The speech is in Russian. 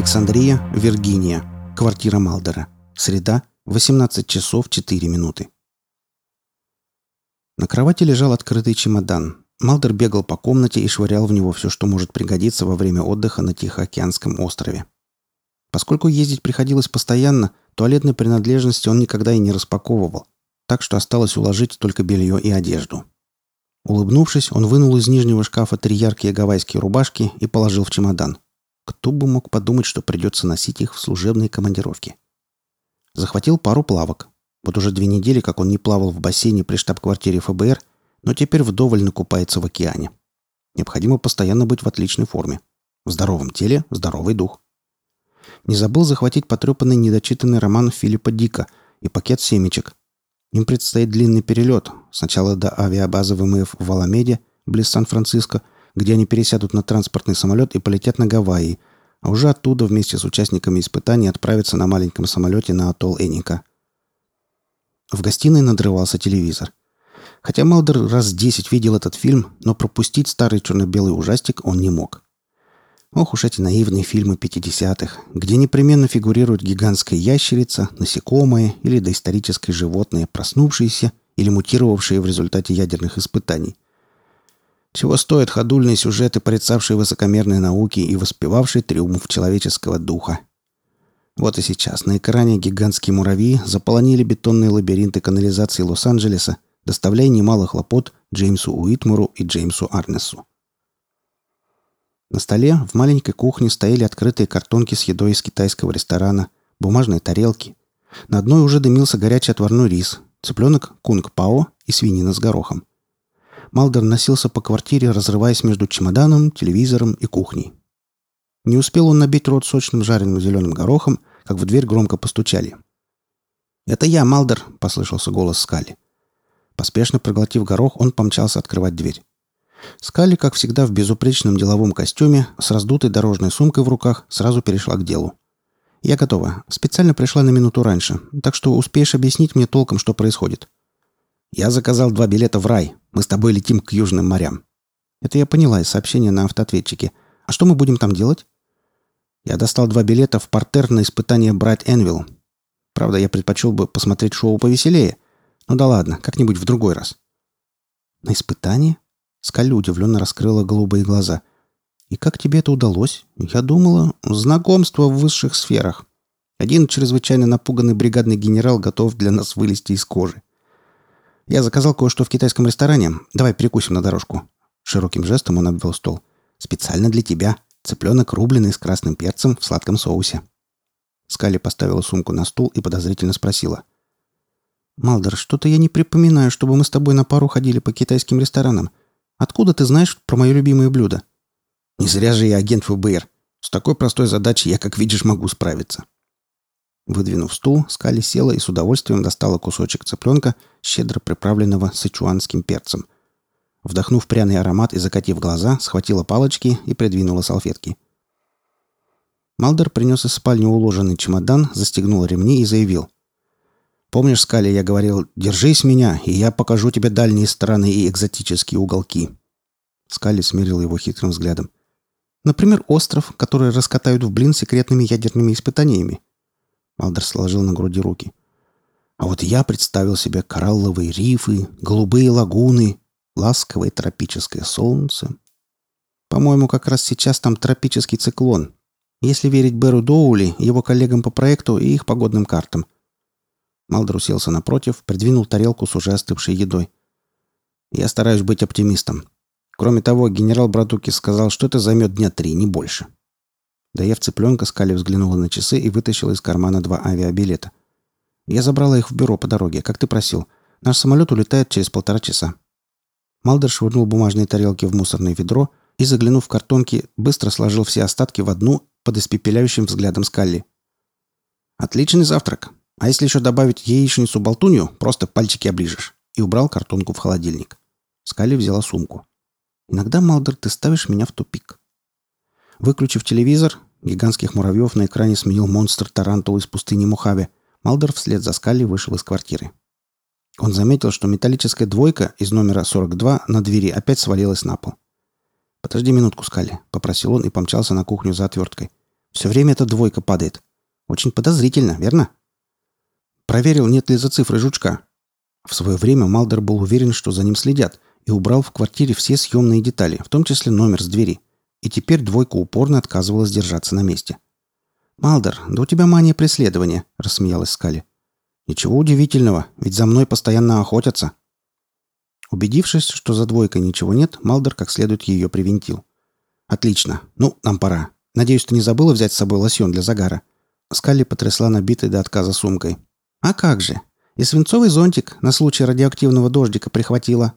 Александрия, Виргиния. Квартира Малдера. Среда, 18 часов 4 минуты. На кровати лежал открытый чемодан. Малдер бегал по комнате и швырял в него все, что может пригодиться во время отдыха на Тихоокеанском острове. Поскольку ездить приходилось постоянно, туалетные принадлежности он никогда и не распаковывал, так что осталось уложить только белье и одежду. Улыбнувшись, он вынул из нижнего шкафа три яркие гавайские рубашки и положил в чемодан. Кто бы мог подумать, что придется носить их в служебной командировке. Захватил пару плавок. Вот уже две недели, как он не плавал в бассейне при штаб-квартире ФБР, но теперь вдоволь накупается в океане. Необходимо постоянно быть в отличной форме. В здоровом теле – здоровый дух. Не забыл захватить потрепанный недочитанный роман Филиппа Дика и пакет семечек. Им предстоит длинный перелет. Сначала до авиабазы ВМФ в Аламеде, близ Сан-Франциско, где они пересядут на транспортный самолет и полетят на Гавайи, а уже оттуда вместе с участниками испытаний отправятся на маленьком самолете на атолл Эника. В гостиной надрывался телевизор. Хотя Малдер раз десять видел этот фильм, но пропустить старый черно-белый ужастик он не мог. Ох уж эти наивные фильмы 50-х, где непременно фигурирует гигантская ящерица, насекомое или доисторическое животное, проснувшееся или мутировавшее в результате ядерных испытаний. Чего стоят ходульные сюжеты, порицавшие высокомерные науки и воспевавшие триумф человеческого духа. Вот и сейчас на экране гигантские муравьи заполонили бетонные лабиринты канализации Лос-Анджелеса, доставляя немало хлопот Джеймсу Уитмуру и Джеймсу Арнесу. На столе в маленькой кухне стояли открытые картонки с едой из китайского ресторана, бумажные тарелки. На одной уже дымился горячий отварной рис, цыпленок кунг-пао и свинина с горохом. Малдер носился по квартире, разрываясь между чемоданом, телевизором и кухней. Не успел он набить рот сочным жареным зеленым горохом, как в дверь громко постучали. «Это я, Малдер!» — послышался голос Скали. Поспешно проглотив горох, он помчался открывать дверь. Скали, как всегда, в безупречном деловом костюме, с раздутой дорожной сумкой в руках, сразу перешла к делу. «Я готова. Специально пришла на минуту раньше, так что успеешь объяснить мне толком, что происходит». «Я заказал два билета в рай. Мы с тобой летим к южным морям». Это я поняла из сообщения на автоответчике. «А что мы будем там делать?» Я достал два билета в портер на испытание «Брать Энвилл». Правда, я предпочел бы посмотреть шоу повеселее. Ну да ладно, как-нибудь в другой раз. «На испытание?» Скалли удивленно раскрыла голубые глаза. «И как тебе это удалось? Я думала, знакомство в высших сферах. Один чрезвычайно напуганный бригадный генерал готов для нас вылезти из кожи. Я заказал кое-что в китайском ресторане. Давай перекусим на дорожку». Широким жестом он обвел стол. «Специально для тебя. Цыпленок рубленый с красным перцем в сладком соусе». Скалли поставила сумку на стул и подозрительно спросила. «Малдер, что-то я не припоминаю, чтобы мы с тобой на пару ходили по китайским ресторанам. Откуда ты знаешь про мое любимое блюдо?» «Не зря же я агент ФБР. С такой простой задачей я, как видишь, могу справиться». Выдвинув стул, Скали села и с удовольствием достала кусочек цыпленка, щедро приправленного сычуанским перцем. Вдохнув пряный аромат и закатив глаза, схватила палочки и придвинула салфетки. Малдер принес из спальни уложенный чемодан, застегнул ремни и заявил. Помнишь, Скали, я говорил, держись меня, и я покажу тебе дальние страны и экзотические уголки. Скали смирил его хитрым взглядом. Например, остров, который раскатают в блин секретными ядерными испытаниями. Малдер сложил на груди руки. А вот я представил себе коралловые рифы, голубые лагуны, ласковое тропическое солнце. По-моему, как раз сейчас там тропический циклон. Если верить Беру Доули, его коллегам по проекту и их погодным картам – Малдер уселся напротив, придвинул тарелку с уже остывшей едой. «Я стараюсь быть оптимистом. Кроме того, генерал Братукис сказал, что это займет дня три, не больше». Доев цыпленка, Скали взглянула на часы и вытащила из кармана два авиабилета. «Я забрала их в бюро по дороге, как ты просил. Наш самолет улетает через полтора часа». Малдер швырнул бумажные тарелки в мусорное ведро и, заглянув в картонки, быстро сложил все остатки в одну под испепеляющим взглядом Скалли. «Отличный завтрак. А если еще добавить яичницу-болтунью, просто пальчики оближешь. И убрал картонку в холодильник. Скали взяла сумку. Иногда, Малдер, ты ставишь меня в тупик. Выключив телевизор, гигантских муравьев на экране сменил монстр тарантул из пустыни Мохаве. Малдер вслед за Скали вышел из квартиры. Он заметил, что металлическая двойка из номера 42 на двери опять свалилась на пол. «Подожди минутку, Скали», — попросил он и помчался на кухню за отверткой. Все время эта двойка падает. Очень подозрительно, верно? Проверил, нет ли за цифры жучка. В свое время Малдер был уверен, что за ним следят, и убрал в квартире все съемные детали, в том числе номер с двери. И теперь двойка упорно отказывалась держаться на месте. «Малдер, да у тебя мания преследования», — рассмеялась Скали. «Ничего удивительного, ведь за мной постоянно охотятся». Убедившись, что за двойкой ничего нет, Малдер как следует ее привинтил. «Отлично. Ну, нам пора. Надеюсь, ты не забыла взять с собой лосьон для загара?» Скалли потрясла набитой до отказа сумкой. «А как же? И свинцовый зонтик на случай радиоактивного дождика прихватила».